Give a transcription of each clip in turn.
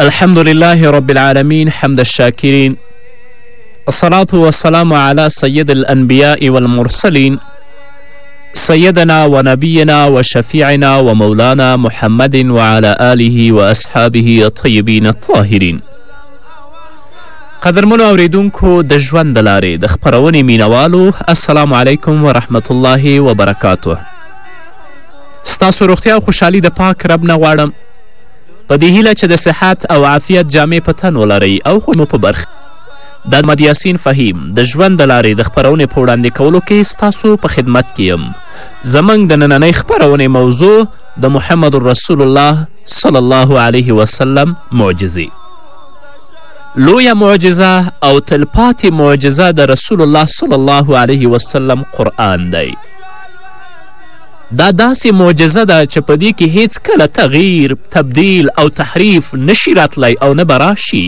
الحمد لله رب العالمين حمد الشاكرين الصلاة والسلام على سيد الأنبياء والمرسلين سيدنا ونبينا وشفيعنا ومولانا محمد وعلى آله وأصحابه الطيبين الطاهرين قدرمنو اوریدونکو د ژوند د لارې د خپرونې مینوالو السلام علیکم ورحمت الله وبرکاته ستاسو روغتیا او خوشحالي د پاک رب نه غواړم په دې هیله چې د صحت او عافیت جامې په تن ولرئ او خو مو په برخه دا محمد یاسین فهیم د ژوند د لارې د خپرونې په وړاندې کولو کې ستاسو په خدمت کې یم زموږ د نننۍ خپرونې موضوع د محمد رسول الله صلی الله علیه وسلم معجزې لویه معجزه او تلپاتې معجزه د رسول الله صلی الله علیه وسلم قرآن دی دا داسې معجزه ده چې په دې کې هیڅکله تغییر، تبدیل او تحریف نشي راتلی او نه به راشي.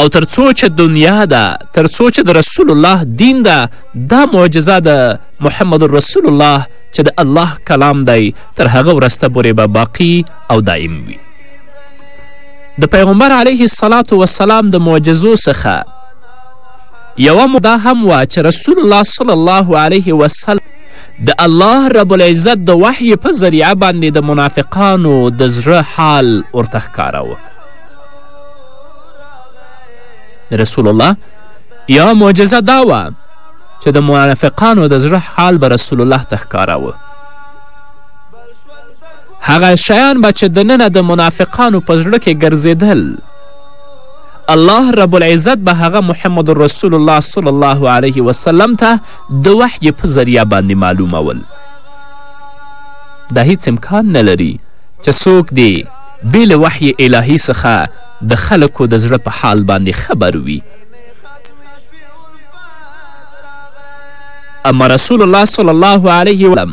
او تر څو چې دنیا ده تر څو چې د رسول الله دین ده دا معجزه ده محمد رسول الله چې د الله کلام دی تر هغه ورسته پورې به باقی او دایم وي د پیغمبر علیه السلام د معجزو څخه یوه موده هم وه چې رسول الله صلی الله علیه وسلم د الله رب العزت د وحی په ذریعه باندې د منافقانو د زړه حال ورته ښکاراوه رسول الله یا معجزه دا وه چې د منافقانو د زړه حال به رسول الله ته ښکاراوه هغه شیان به چې دننه د منافقانو په زړه کې ګرځېدل الله رب العزت به هغه محمد رسول الله صلی الله علیه وسلم ته د وحی په ذریعه باندې معلومول دا هیڅ امکان نه لري چې څوک دې بې له وحی الهي څخه د خلکو د زړه په حال باندې خبر وي اما رسول الله صلی الله علیه وسلم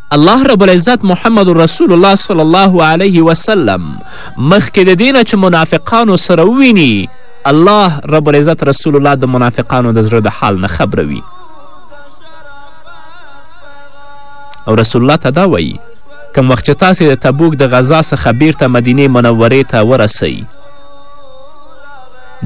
الله رب العزت محمد رسول الله صلی الله علیه وسلم مخکې د دې نه چې منافقانو سره وویني الله رب العزت رسول الله د منافقانو د زړه د حال نه خبروي او رسول الله ته دا وایي کوم وخت چې تاسې د تبوک د غذا څخه بیرته مدینې منورې ته ورسئ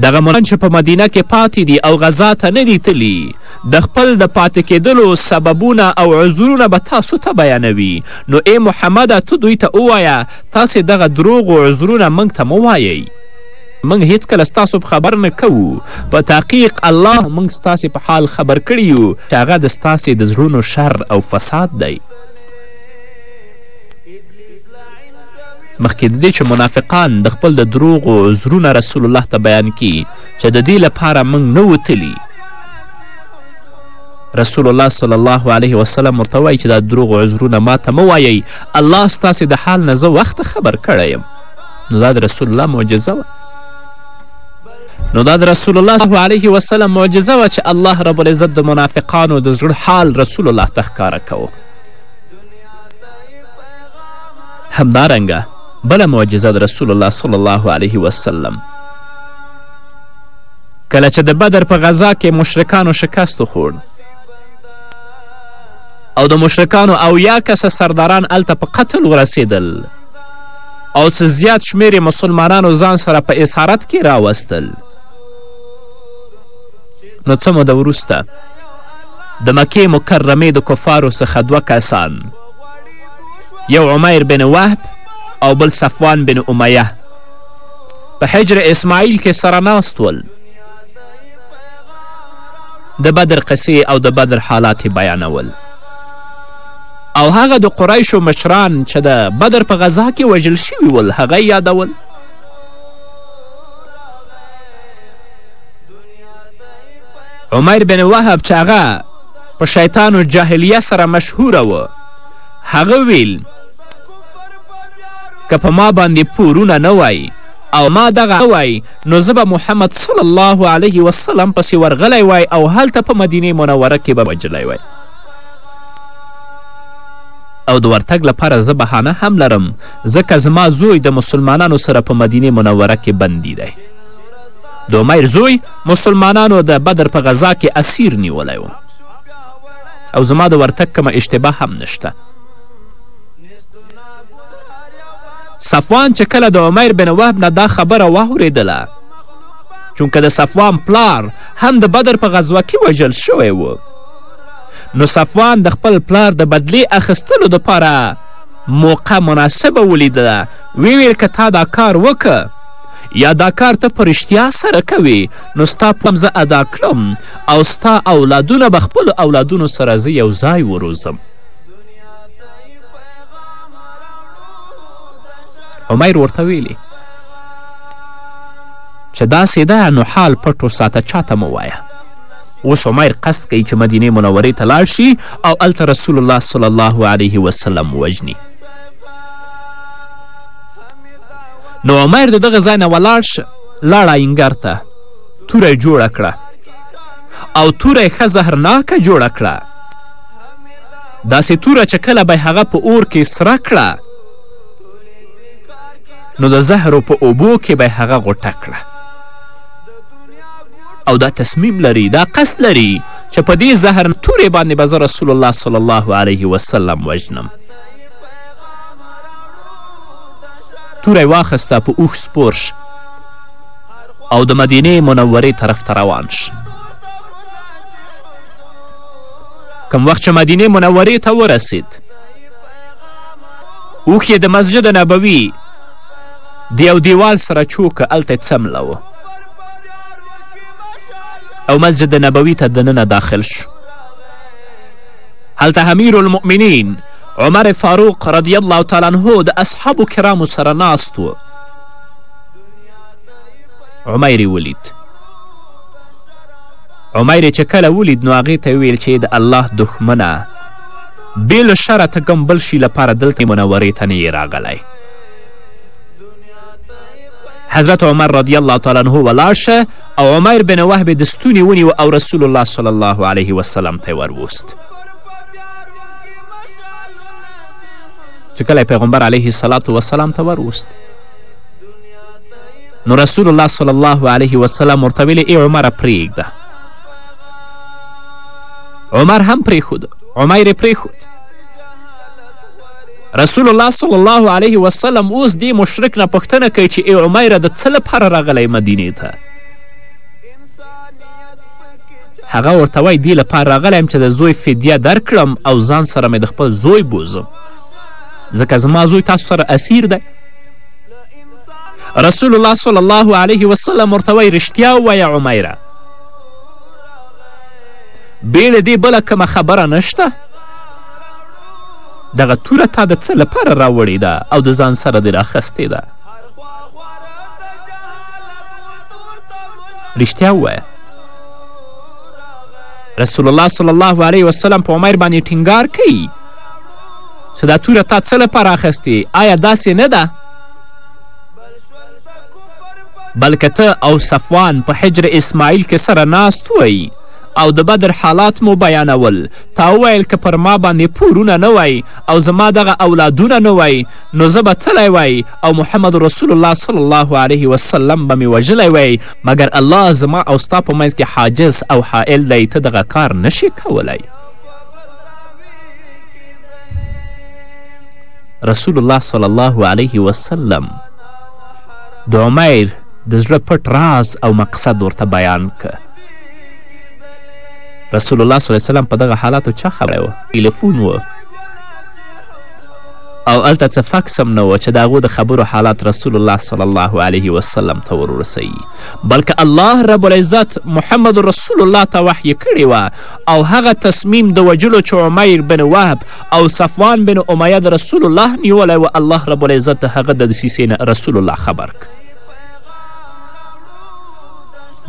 دغه ملان چې په مدینه کې پاتې دي او غذا ته نه دي تلي د خپل د پاتې کېدلو سببونه او عذرونه به تاسو ته بیانوي نو ای محمده ته دوی ته ووایه تاسې دغه دروغ و عذرونه موږ ته مه وایئ موږ هیڅکله ستاسو په خبر نه کوو په تحقیق الله موږ ستاسې په حال خبر کړي یو چې هغه د ستاسې د زړونو شر او فساد دی مخکې د دې چې منافقان د خپل د دروغو زرونه رسول الله ته بیان کړي چې د دې لپاره موږ نه وتلي رسول الله صلی الله علیه وسلم ورته وایي چې دا دروغ عذرونه ما ته مه وایئ الله ستاسې د حال نه زه وخته خبر کړی یم نو دا د رسول الله معجزه وه نو دا د رسول الله صلی علیه وسلم معجزه وه چې الله رب العزت د منافقانو د زړه حال رسول الله ته ښکاره کوو همدارنګه بله معجزه د رسول الله صلی الله علیه وسلم کله چې د بدر په غذا کې مشرکانو شکست وخوړ او د مشرکانو او یا کسه سرداران هلته په قتل ورسېدل او څه زیات شمیر مسلمانانو ځان سره په اسارت کې راوستل نو څه موده وروسته د مکې مکرمې د کفارو څخه دوه کسان یو عمیر بن وهب او بل صفوان بن امیه په حجر اسماعیل کې سره ناست ول د بدر قصې او د بدر حالات یې بیانول او هغه د قریشو مشران چې د بدر په غذا کې وژل شوي ول هغه یادول عمر بن وهب چې هغه په شیطان الجاهلیه سره مشهوره و هغه ویل که په ما باندې پورونه نه وای او ما دغه نه وای نو زه به محمد صلی الله علیه وسلم پسې ورغلی وای او هلته په مدینه منوره کې به وجلی وای او د ورتګ لپاره زه بهانه هم لرم ځکه زما زوی د مسلمانانو سره په مدینه منوره کې بندي دی د عمیر زوی مسلمانانو د بدر په غذا کې اسیر نیولی و او زما د ورتګ کومه اشتباه هم نشته صفوان چې کله د عمیر بن وهب نه دا خبره واورېدله چونکه د صفوان پلار هم د بدر په غزوه کې وژل شوی و نو صفوان د خپل پلار د بدلې اخیستلو دپاره موقع مناسبه ولیدله ویل که تا دا کار وکه یا دا کار ته په رښتیا سره کوې نو ستا پم زه ادا کړم او ستا اولادونه به خپلو اولادونو سره زه یو ځای وروزم عمیر ورته ویلې چې داسې ده نو حال پټ وساته چاته مه وایه اوس عمیر قصد کوي چې مدینې منورې ته لاړ شي او هلته رسول الله صلی الله علیه وسلم وژني نو عمیر د دغه ځای نه ولاړ شه لاړه انګر ته توره جوړه کړه او توره ښه زهرناکه جوړه کړه داسې توره چې کله به هغه په اور کې سره کړه نو د زهرو په اوبو کې به هغه غوټه کړه او دا تصمیم لري دا قصد لري چې په دې زهر تورې باندې به زه رسول الله صلی الله علیه وسلم وژنم توری واخیسته په اوښ سپور او د مدینې منورې طرف ته روان شه کوم وخت چې مدینې منورې ته ورسید اوښ یې د مسجد نبوي د یو دیوال سره چوکه هلته څمله و او مسجد نبوي ته دننه داخل شو هلته امیر المؤمنین عمر فاروق رضی الله تعالی عنه د اصحابو کرامو سره ناست و عمیر ولید عمیر یې چې کله ولید نو هغې ته یې وویل چې د الله دښمنه بې له شره ته کوم بل شي لپاره دلته منورې ته نه یې راغلی حضرت عمر رضی الله تعالی عنه ولاړ شه او عمیر بن وهب د ستوني ونیو او رسول الله صلی الله علیه وسلم ته وروست چې کله پیغمبر علیه السلام وسلام ته وروست نو رسول الله صلی الله علیه وسلم ورته ویلې ای عمره پرېږده عمر هم پرېښود عمیر یې پرېښود رسول الله صلی الله علیه وسلم اوس دې مشرک نه پوښتنه کوي چې ای عمیره د څه لپاره راغلی مدینې ته هغه ورته وایي دې لپاره راغلی یم چې د زوی فدیه درکړم او ځان سره مې د خپل زوی بوزم ځکه زما زوی تاسو سره اسیر دی رسول الله صلی الله علیه وسلم ورته وایي رښتیا ووایه عمیره بیړه دې بله کومه خبره نشته دغه توره تا د څه لپاره راوړې ده او د ځان سره دې راخستې ده رښتیا ووایه رسول الله صلی الله علیه وسلم په عمر باندې ټینګار کوي چې دا توره تا څه لپاره اخیستې آیا داسې نه ده بلکې ته او صفوان په حجر اسماعیل کې سره ناست وئ او د بدر حالات مو بیانول تا وویل که پر ما باندې پورونه نه وای او زما دغه اولادونه نه وای نو زه به تللی وای او محمد رسول الله صلی الله علیه وسلم به مې وژلی وای مګر الله زما او ستا په منځ کې حاجز او حائل دی ته دغه کار نشې کولی رسول الله صلی الله علیه وسلم د عمیر د زړه پټ راز او مقصد ورته بیان که رسول الله صلی الله وسلم په دغه حالاتو چا خبری و تلفون و او هلته څه فکس هم نه و چې د هغو د خبرو حالات رسول الله صلی الله علیه وسلم ته ورورسوي بلکې الله رب العزت محمد رسول الله ته وحیې کړې وه او هغه تصمیم د وجلو چې عمیر بن وهب او صفوان بن امیه د رسول الله نیولی و الله رب العزت د هغه د دسیسې نه رسول الله خبر کړ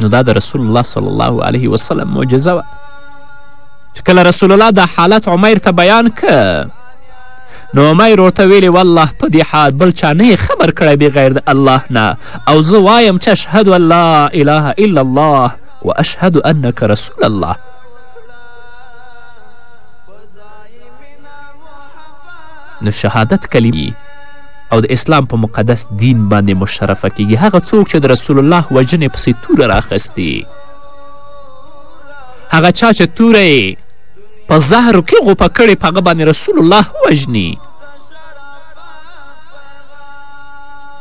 نو دا د رسول الله صلی الله علیه وسلم معجزه وه چې کله رسول الله دا حالت عمیر ته بیان که نو عمیر ورته ویلې والله په دې حال بل چا نه خبر کړی بغیر د الله نه او زه وایم چې اشهد ان لا اله الا الله و اشهد انک رسول الله. نو شهادت کلمې او د اسلام په مقدس دین باندې مشرفه کیږي هغه څوک چې د رسول الله وژنې پسې توره راخستې هغه چا چې توره یې په زهرو کې غوپه کړې په هغه باندې رسول الله وژني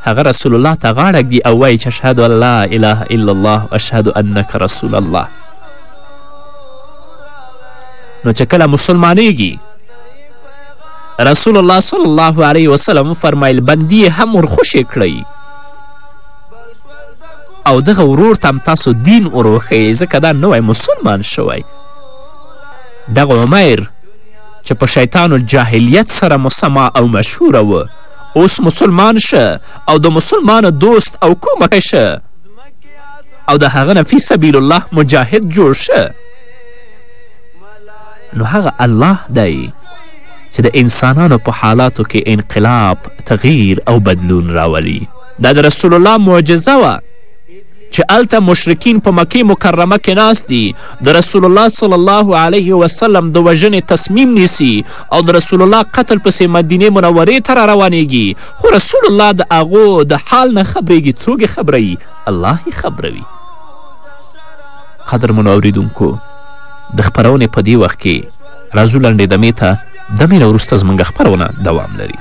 هغه رسول الله ته غاړه ږدي او وایي چې اشهد ان لا اله الا الله اشهد انک رسول الله نو چې کله مسلمانیږي رسول الله صلی الله علیه وسلم فرمایل بندي هم ورخوشې کړئ او دغه ورور ته هم تاسو دین وروښئ ځکه دا نوی مسلمان شوی دغه عمیر چې په شیطانو جاهلیت سره مسما او مشهوره و اوس مسلمان شه او د مسلمان دوست او کومکی شه او د هغه نه فی سبیل الله مجاهد جوړ شه نو هغه الله دی چې د انسانانو په حالاتو کې انقلاب تغییر او بدلون راولي دا د رسول الله معجزه وه چې هلته مشرکین په مکې مکرمه کې ناست دي د رسول الله صلی الله علیه وسلم د وژنې تصمیم نیسي او د رسول الله قتل پسې مدینې منورې ته را روانېږي خو رسول الله د هغو د حال نه خبرېږي څوک یې خبروي الله یې خبروي قدرمنو اوریدونکو د خپرونې په دې وخت کې راځو لنډې دمې ته دمې نه وروسته زموږ خپرونه دوام لري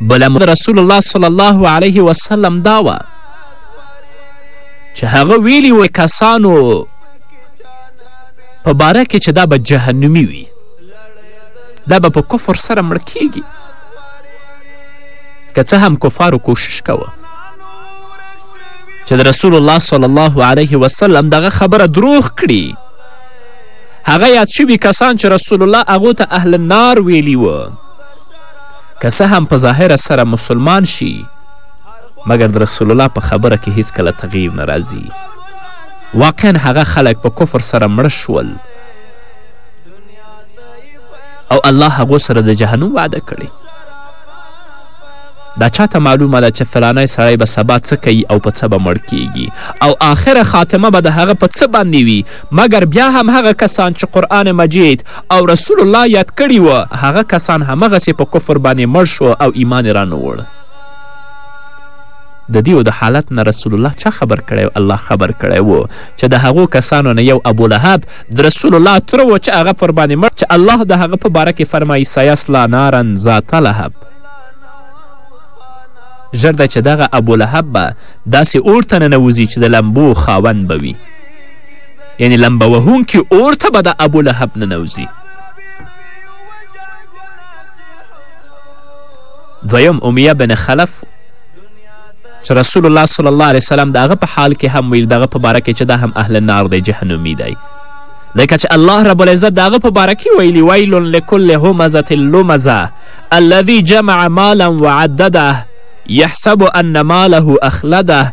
بله موده رسول الله صلی الله علیه وسلم دا وه چې هغه ویلي و کسانو په باره کې چې دا به جهنمي وي دا به په کفر سره مړ کیږي که څه هم کفارو کوشش کوه چې د رسول الله صلی الله علیه وسلم دغه خبره دروغ کړي هغه یاد شوي کسان چې رسول الله هغو ته اهل نار ویلي و که څه هم په ظاهره سره مسلمان شي مګر د رسول الله په خبره کې هیڅکله تغییر نه راځي واقعا هغه خلک په کفر سره مړه شول او الله هغو سره د جهنم وعده کړې دا چاته معلومه ده چې فلانی سړی به سبا څه کوي او په څه به مړ کیږي او آخره خاتمه به د هغه په څه باندې وي مګر بیا هم هغه کسان چې قرآن مجید او رسول الله یاد کړي و هغه کسان همغسې په کفر باندې مړ شو او ایمان یې رانوړ د دیو د حالت نه رسول الله چا خبر کړی و الله خبر کړی و چې د هغو کسانو نه یو ابو لهب د رسول الله تره و چې هغه پر باندې مړ چې الله د هغه په باره کې فرمایي سیصلا نارا ذات لهب ژر ده چې دغه ابو لهب به داسې اور ته ننوځي چې د لمبو خاوند به وي یعنې لمبه وهونکي اور ته به د ابولهب ننوځي دویم امیه بن خلف چې رسول الله صلی الله علیه وسلم د هغه په حال کې هم ویل دغه په باره کې چې دا هم اهل نار دی جهنمي دی ځکه چې الله رب العزت د هغه په باره کې ویلي ویل لکل همزة لمزه الذي جمع مالا وعدده يحسب أن ماله أخلده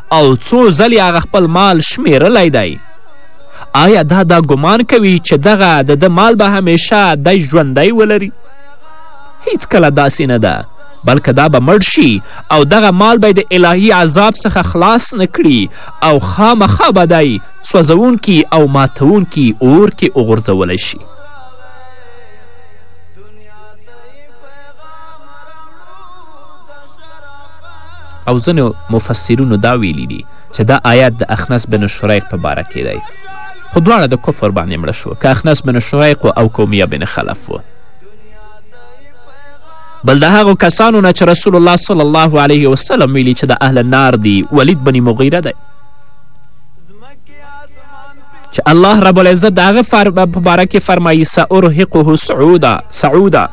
او څو ځلې هغه خپل مال شمیرلی دی آیا دا دا ګمان کوي چې دغه د ده مال به همیشه دی ژوندی ولري هیڅکله داسې نه ده بلکه دا به مړ شي او دغه مال به د الهي عذاب څخه خلاص نه کړي او خامخا به دی سوځوونکي او ماتوونکي اور کې وغورځولی شي او ځینو مفسرینو دا ویلي دي چې دا آیات د اخنس بن شریق په باره کې دی خو دواړه د کفر باندې مړه شو که اخنس بن شریق و او کومیه بن خلف و بل د هغو کسانو نه چې رسول الله صلی الله علیه وسلم ویلي چې د اهل نار دی ولید بن مغیره دی چې الله رب العزت د هغه په باره کې فرمایي سأرهقه سعودا سعودا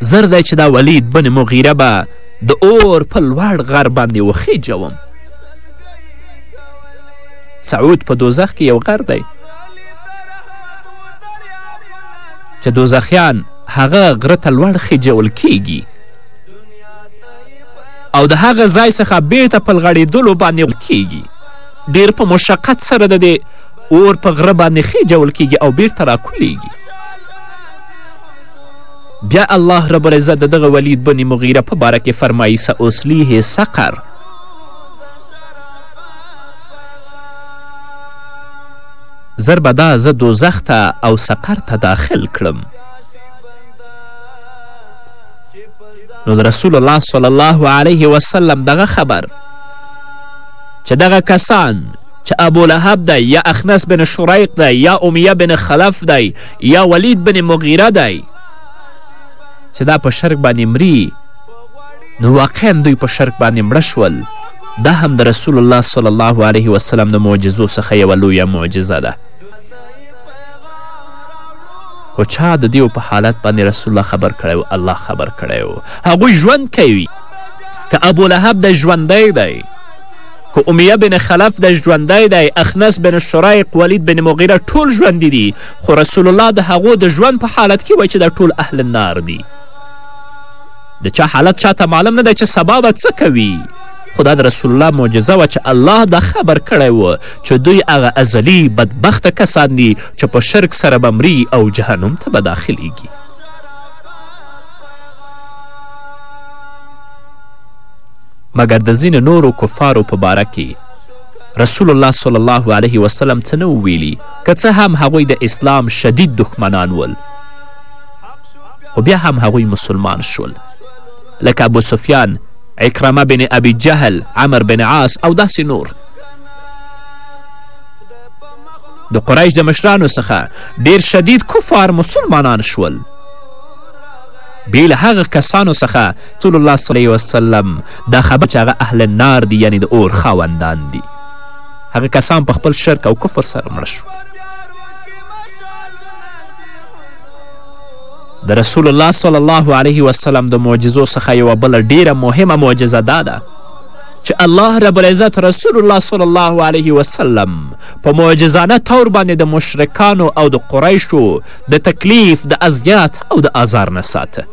زر دی چې دا ولید بن مغیره به د اور په لوړ غر باندې وخیجوم سعود په دوزخ کې یو غر دی چې دوزخیان هغه غره ته لوړ خیجول کیږي او د هغه ځای څخه بیرته په لغړېدلو باندې کیږي ډیر په مشقت سره د دې اور په غره باندې خېجول کیږي او بیرته راکولیږي بیا الله رب العزت د دغه ولید بن مغیره په باره کې فرمایي ساصلیه سقر زر به دا زه دوزخ ته او سقر ته داخل کړم نو د رسول الله صلی الله علیه وسلم دغه خبر چې دغه کسان چې ابولهب دی یا اخنس بن شریق دی یا امیه بن خلف دی یا ولید بن مغیره دی چې دا په شرک باندې مري نو واقعا دوی په شرک باندې مړه شول دا هم د رسول الله صلی الله علیه وسلم د معجزو څخه یوه لویه معجزه ده خو چا د دیو په حالت باندې رسول الله خبر کړی و الله خبر کړی و هغوی ژوند کوي که ابولهب دی ژوندی دی خو امیه بن خلف دی ژوندی دی اخنس بن شرایق ولید بن مغیره ټول ژوندي دي خو رسول الله د هغو د ژوند په حالت کې وایي چې دا ټول اهل النار دي د چا حالت چاته معلوم نه دی چې سبا به څه کوي خو دا د رسول الله معجزه وه چې الله دا خبر کړی و چې دوی هغه ازلي بدبخته کسان دي چې په شرک سره به مري او جهنم ته به داخلیږي مګر د ځینو نورو کفارو په باره کې رسول الله صلی الله علیه وسلم څه نه ویلي که څه هم هغوی د اسلام شدید دښمنان ول خو بیا هم هغوی مسلمان شول لکه ابو سفیان عکرمه بن ابي جهل عمر بن عاص او داسې نور د قریش د مشرانو څخه ډیر شدید کفار مسلمانان شول بې له هغه کسانو څخه رسول الله صلی الله علیه وسلم دا خبر چې هغه اهل نار دي یعنی د اور خاوندان دي هغه کسان په خپل شرک او کفر سره مړه شو د رسول الله صلی الله علیه وسلم د معجزو څخه یوه بله ډیره مهمه معجزه دا ده چې الله رب العزت رسول الله صلی الله علیه وسلم په معجزانه طور باندې د مشرکانو او د قریشو د تکلیف د اذیت او د آزار نه ساته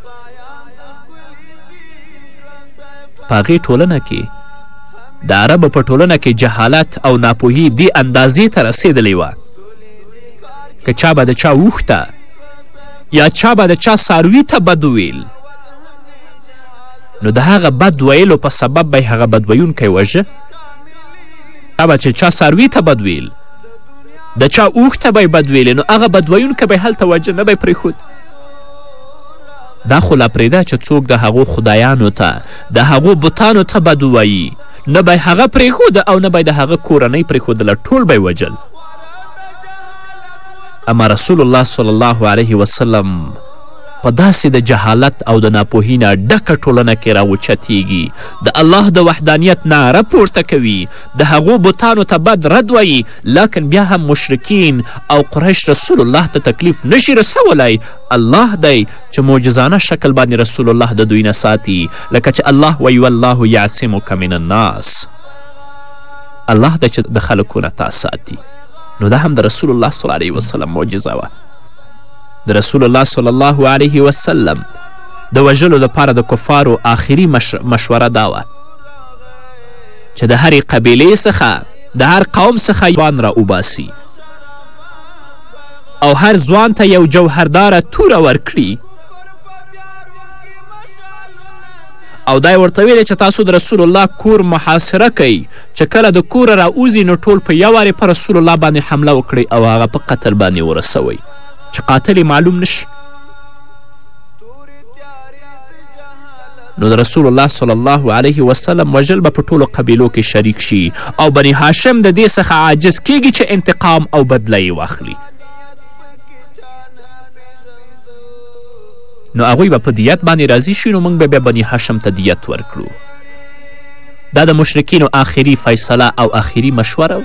په هغې ټولنه کې د عربو په ټولنه کې جهالت او ناپوهي دې اندازې ته رسېدلې وه که چا به د چا اوښته یا چا به د چا ساروي ته بد ویل نو د هغه بد ویلو په سبب به هغه بد ویونکی وژه به چې چا ساروي ته بد ویل د چا اوښ ته به یې بد ویلې نو هغه بد ویونکی به یې هلته وژه نه به یې پرېښود دا خو لا پرېږده چې څوک د هغو خدایانو ته د هغو بتانو ته بد ووایي نه به هغه پرېښود او نه به د هغه کورنۍ پرېښودله ټول به وجل اما رسول الله صلی الله علیه وسلم په داسې د جهالت او د ناپوهی نه ډکه ټولنه کې راوچتیږي د الله د وحدانیت ناره پورته کوي د هغو بتانو ته بد رد وایي لاکن بیا هم مشرکین او قریش رسول الله ته تکلیف نشي رسولی الله دی چې معجزانه شکل باندې رسول الله د دوی نه ساتي لکه چې الله وایي والله یعصمک من الناس الله دی چې د خلکو نه تا ساتي نو دا هم د رسول الله صلی علیه وسلم معجزه وه د رسول الله صلی الله علیه وسلم د وژلو دپاره د کفارو آخري مش... مشوره دا وه چې د هرې قبیلې څخه د هر قوم څخه یوان را وباسي او هر ځوان ته یو جوهرداره توره ورکړي او دا یې ورته ویلې چې تاسو د رسول الله کور محاصره کوئ چې کله د کوره راوځي نو ټول په یو وارې په رسول الله باندې حمله وکړئ او هغه په قتل باندې ورسوئ چې قاتل معلوم نشي نو د رسول الله صلی الله علیه وسلم وژل به په ټولو قبیلو کې شریک شي او بني هاشم د دې څخه عاجز کیږي چې انتقام او بدله یې واخلي نو هغوی به په دیت باندې راضي شي نو موږ به بیا بني هاشم ته دیت ورکړو دا د مشرکینو آخري فیصله او آخري مشوره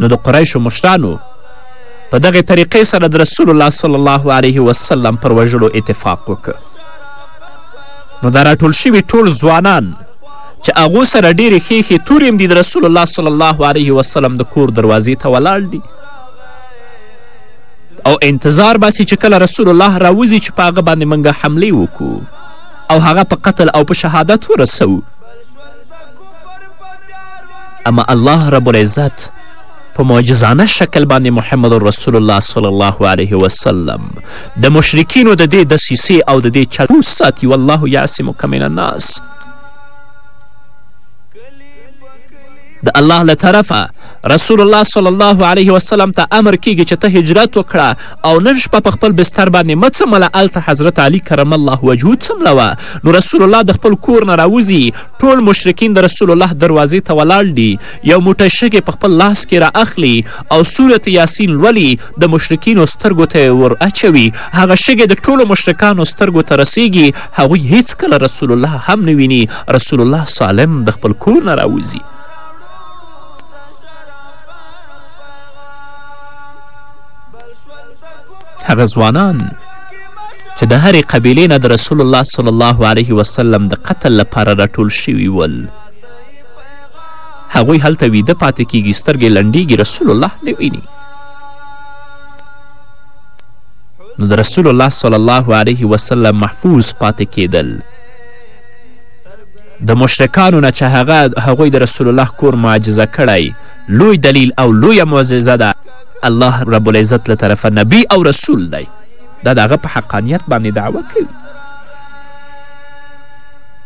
نو د قریشو مشرانو په دغې طریقې سره د رسول الله صلی الله علیه وسلم پر وژلو اتفاق وکړ نو دا راټول شوي ټول ځوانان چې هغو سره ډېرې ښې ښې تورې هم دي د رسول الله صلی الله علیه وسلم د کور دروازې ته ولاړ دي او انتظار باسي چې کله رسول الله راوځي چې په هغه باندې موږ حملې وکړو او هغه په قتل او په شهادت ورسوو اما الله رب العزت په معجزانه شکل باندې محمد رسول الله صلی الله علیه وسلم د مشرکینو د دې دسیسې او د دې چل ساتي والله یعصمک من الناس د الله له طرفه رسول الله صلی الله علیه وسلم ته امر کیږي چې ته هجرت وکړه او نن شپه په خپل بستر باندې مه څمله هلته حضرت علی کرم الله وجهو څمله وه نو رسول الله د خپل کور نه راوځي ټول مشرکین د رسول الله دروازې ته ولاړ دي یو موټی شګې په خپل لاس کې را اخلي او سورت یاسین لولي د مشرکینو سترګو ته یې ور اچوي هغه شګې د ټولو مشرکانو سترګو ته رسیږي هغوی هیڅکله رسول الله هم نه ویني رسول الله سالم د خپل کور نه راوځي هغه ځوانان چې د هرې قبیلې نه د رسول الله صلی الله علیه وسلم د قتل لپاره راټول شوي ول هغوی هلته ویده پاتې کیږي سترګې لنډیږي رسول الله نه ویني نو د رسول الله صلی الله علیه وسلم محفوظ پاتې کیدل د مشرکانو نه چې هغه هغوی د رسول الله کور معجزه کړی لوی دلیل او لویه معجزه ده الله رب العزت له طرفه نبی او رسول دی دا د هغه په حقانیت باندې دعوه کوي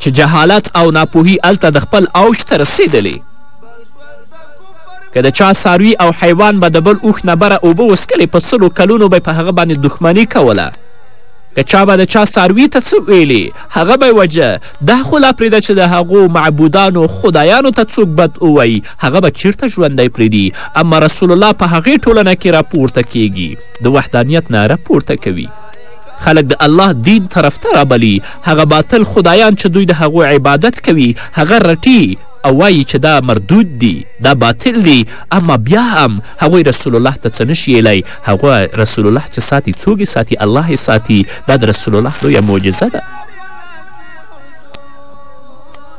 چې جهالت او ناپوهي هلته د خپل اوج ته رسېدلې که د چا ساروي او حیوان به د بل اوښ نه بره اوبه وسکلې په سلو کلونو به په هغه باندې دښمني کوله که چا به د چا ساروي ته څه ویلي هغه به وجه دا خو لا پرېږده چې د هغو معبودانو خدایانو ته څوک بد ووایي هغه به چیرته ژوندی پرېږدي اما رسول الله په هغې ټولنه کې راپورته کیږي د وحدانیت ناره پورته کوي خلک د الله دین طرف ته رابلي هغه باطل خدایان چې دوی د هغو عبادت کوي هغه رټي او وایي چې دا مردود دي دا باطل دي اما بیا هم هغوی رسول الله ته څه نشي یلی هغه رسول الله چې ساتي څوک یې ساتي الله یې ساتي دا د رسول الله لویه معجزه ده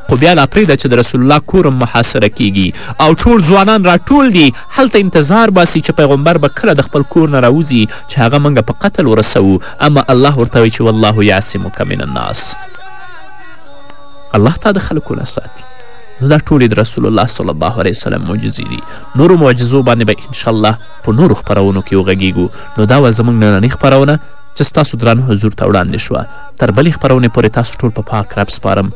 خو بیا لا پرېږده چې د رسول الله کور هم محاصره کیږي او ټول ځوانان راټول دي هلته انتظار باسي چې پیغمبر به کله د خپل کور نه راوځي چې هغه موږ په قتل ورسوو اما الله ورته وایي چې والله یعصمک من الناس الله تا د خلکو نه ساتي نو دا ټولې د رسول الله صلی الله علیه وسلم معجزې دي نورو معجزو باندې به انشاءالله په نورو خپرونو کې وغږیږو نو دا وه زموږ نننۍ خپرونه چې ستاسو درانه حضور ته وړاندې شوه تر بلې خپرونې پورې تاسو ټول په پاک رب سپارم